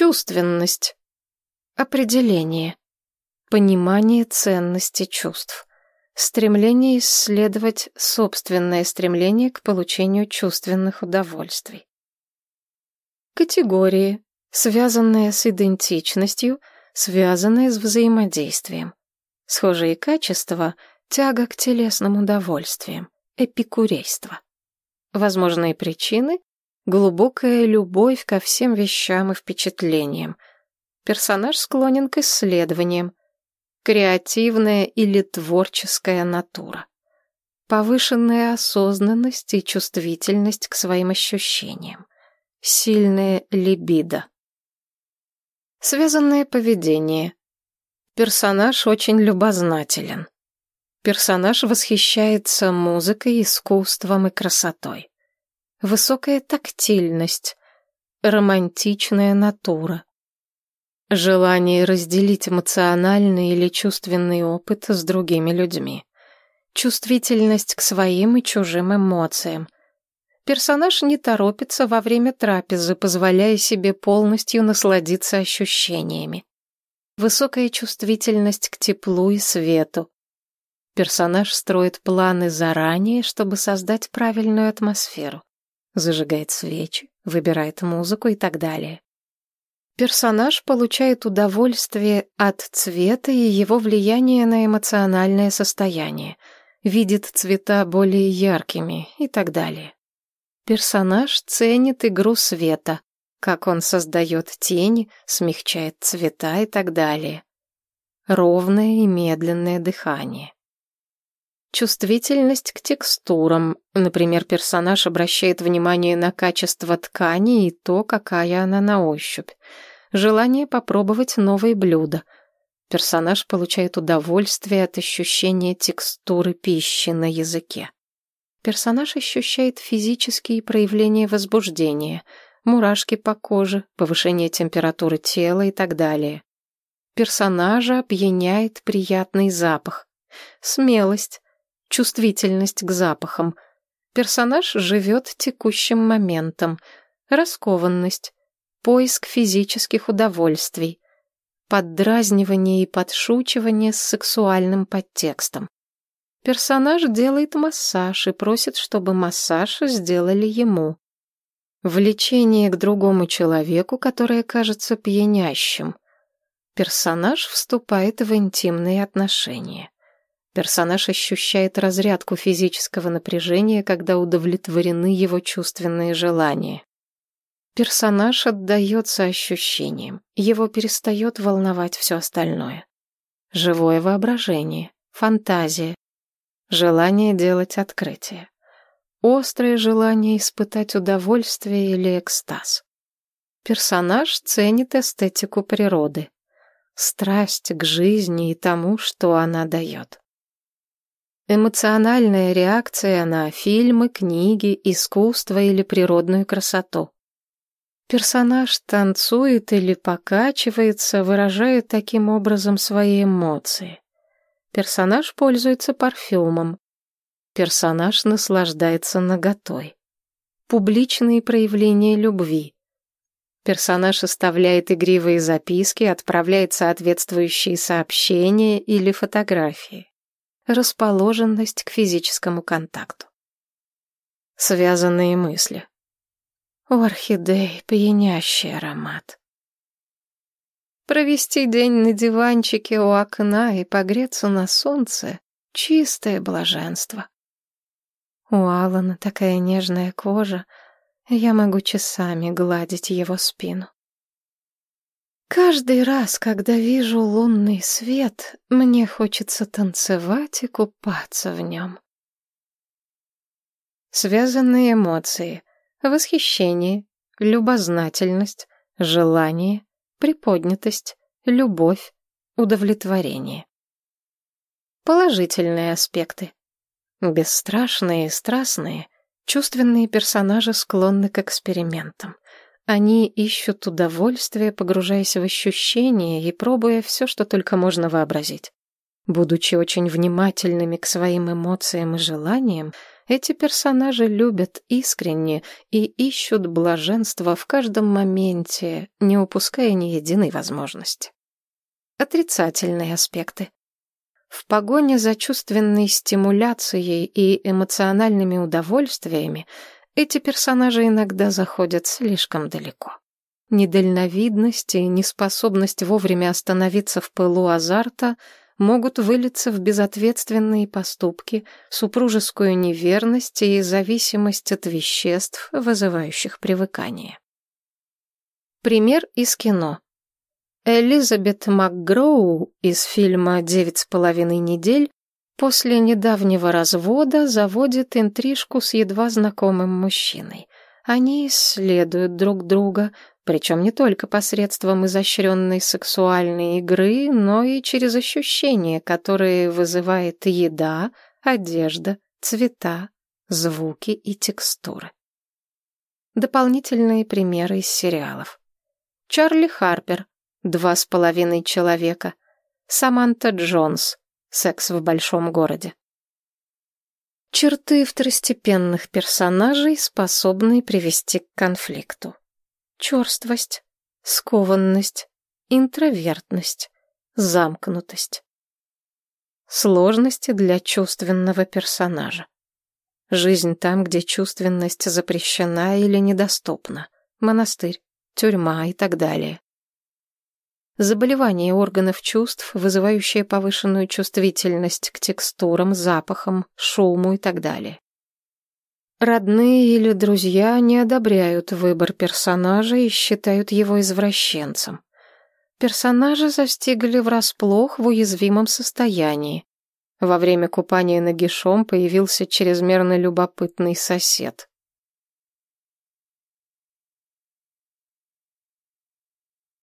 Чувственность. Определение. Понимание ценности чувств. Стремление исследовать собственное стремление к получению чувственных удовольствий. Категории, связанные с идентичностью, связанные с взаимодействием. Схожие качества – тяга к телесным удовольствиям, эпикурейство. Возможные причины – глубокая любовь ко всем вещам и впечатлениям. Персонаж склонен к исследованиям, креативная или творческая натура. Повышенная осознанность и чувствительность к своим ощущениям. Сильная либидо. Связанное поведение. Персонаж очень любознателен. Персонаж восхищается музыкой, искусством и красотой. Высокая тактильность, романтичная натура, Желание разделить эмоциональный или чувственный опыт с другими людьми. Чувствительность к своим и чужим эмоциям. Персонаж не торопится во время трапезы, позволяя себе полностью насладиться ощущениями. Высокая чувствительность к теплу и свету. Персонаж строит планы заранее, чтобы создать правильную атмосферу. Зажигает свечи, выбирает музыку и так далее. Персонаж получает удовольствие от цвета и его влияния на эмоциональное состояние, видит цвета более яркими и так далее. Персонаж ценит игру света, как он создает тени, смягчает цвета и так далее. Ровное и медленное дыхание. Чувствительность к текстурам. Например, персонаж обращает внимание на качество ткани и то, какая она на ощупь желание попробовать новые блюда. Персонаж получает удовольствие от ощущения текстуры пищи на языке. Персонаж ощущает физические проявления возбуждения, мурашки по коже, повышение температуры тела и так далее. Персонажа опьяняет приятный запах, смелость, чувствительность к запахам. Персонаж живет текущим моментом, раскованность, поиск физических удовольствий, поддразнивание и подшучивание с сексуальным подтекстом. Персонаж делает массаж и просит, чтобы массаж сделали ему. Влечение к другому человеку, которое кажется пьянящим. Персонаж вступает в интимные отношения. Персонаж ощущает разрядку физического напряжения, когда удовлетворены его чувственные желания. Персонаж отдается ощущениям, его перестает волновать все остальное. Живое воображение, фантазия, желание делать открытие, острое желание испытать удовольствие или экстаз. Персонаж ценит эстетику природы, страсть к жизни и тому, что она дает. Эмоциональная реакция на фильмы, книги, искусство или природную красоту. Персонаж танцует или покачивается, выражая таким образом свои эмоции. Персонаж пользуется парфюмом. Персонаж наслаждается наготой. Публичные проявления любви. Персонаж оставляет игривые записки, отправляет соответствующие сообщения или фотографии. Расположенность к физическому контакту. Связанные мысли. У орхидей пьянящий аромат. Провести день на диванчике у окна и погреться на солнце — чистое блаженство. У Алана такая нежная кожа, я могу часами гладить его спину. Каждый раз, когда вижу лунный свет, мне хочется танцевать и купаться в нем. Связанные эмоции восхищение, любознательность, желание, приподнятость, любовь, удовлетворение. Положительные аспекты. Бесстрашные и страстные, чувственные персонажи склонны к экспериментам. Они ищут удовольствие, погружаясь в ощущения и пробуя все, что только можно вообразить. Будучи очень внимательными к своим эмоциям и желаниям, Эти персонажи любят искренне и ищут блаженство в каждом моменте, не упуская ни единой возможности. Отрицательные аспекты. В погоне за чувственной стимуляцией и эмоциональными удовольствиями эти персонажи иногда заходят слишком далеко. Недальновидность и неспособность вовремя остановиться в пылу азарта могут вылиться в безответственные поступки, супружескую неверность и зависимость от веществ, вызывающих привыкание. Пример из кино. Элизабет МакГроу из фильма «Девять с половиной недель» после недавнего развода заводит интрижку с едва знакомым мужчиной. Они исследуют друг друга, причем не только посредством изощренной сексуальной игры, но и через ощущения, которые вызывает еда, одежда, цвета, звуки и текстуры. Дополнительные примеры из сериалов. Чарли Харпер, «Два с половиной человека», Саманта Джонс, «Секс в большом городе». Черты второстепенных персонажей, способные привести к конфликту черствость, скованность, интровертность, замкнутость. Сложности для чувственного персонажа. Жизнь там, где чувственность запрещена или недоступна. Монастырь, тюрьма и так далее. Заболевания органов чувств, вызывающие повышенную чувствительность к текстурам, запахам, шуму и так далее. Родные или друзья не одобряют выбор персонажа и считают его извращенцем. Персонажа застигли врасплох в уязвимом состоянии. Во время купания нагишом появился чрезмерно любопытный сосед.